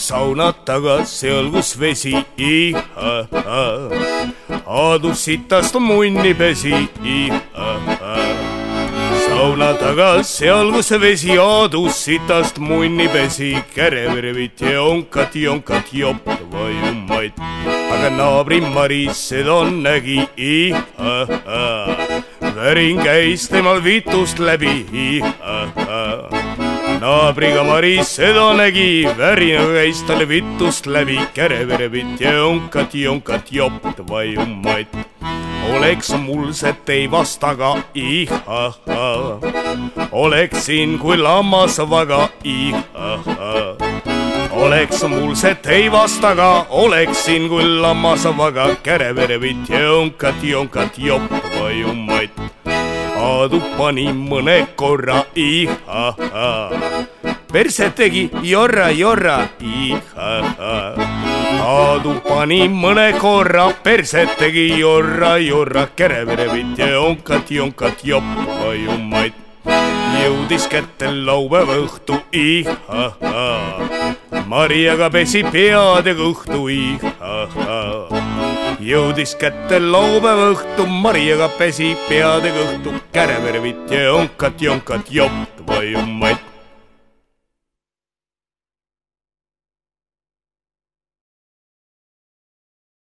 sauna taga seal, kus vesi iha-ha. Aadu sitast munni pesi iha-ha. sauna taga seal, kus vesi Aadu sitast munni pesi, käreverevit ja onkat, jonkat, jopp, vajumaid. aga naabri Maris seda nägi iha-ha. värin käis temal vitust läbi iha-ha naabriga Maris seda nägi, värinaga käis talle vitust läbi, käreverevitt ja jonkat, jonkat, jopp, vajumaid. oleks mul see teivas taga, ihaha. oleksin kui lammas vaga, ihaha. oleks mul see teivas taga, oleksin kui lammas vaga, käreverevitt ja jonkat, jonkat, jopp, vajumaid Aadu pani mõne korra iha-ha. Perse tegi jorra, jorra. Iha-ha. Aadu pani mõne korra, perse tegi jorra, jorra, kereverevit ja jonkat, jonkat, jopp, vajumaid. jõudis kätte laupäeva õhtu. Iha-ha. Mariaga pesi pead ja kõhtu iha-ha jõudis kätte laupäeva õhtu, Mariaga pesi pead ja kõhtu, kärevervit ja jonkat, jonkat, jopp, vajumaid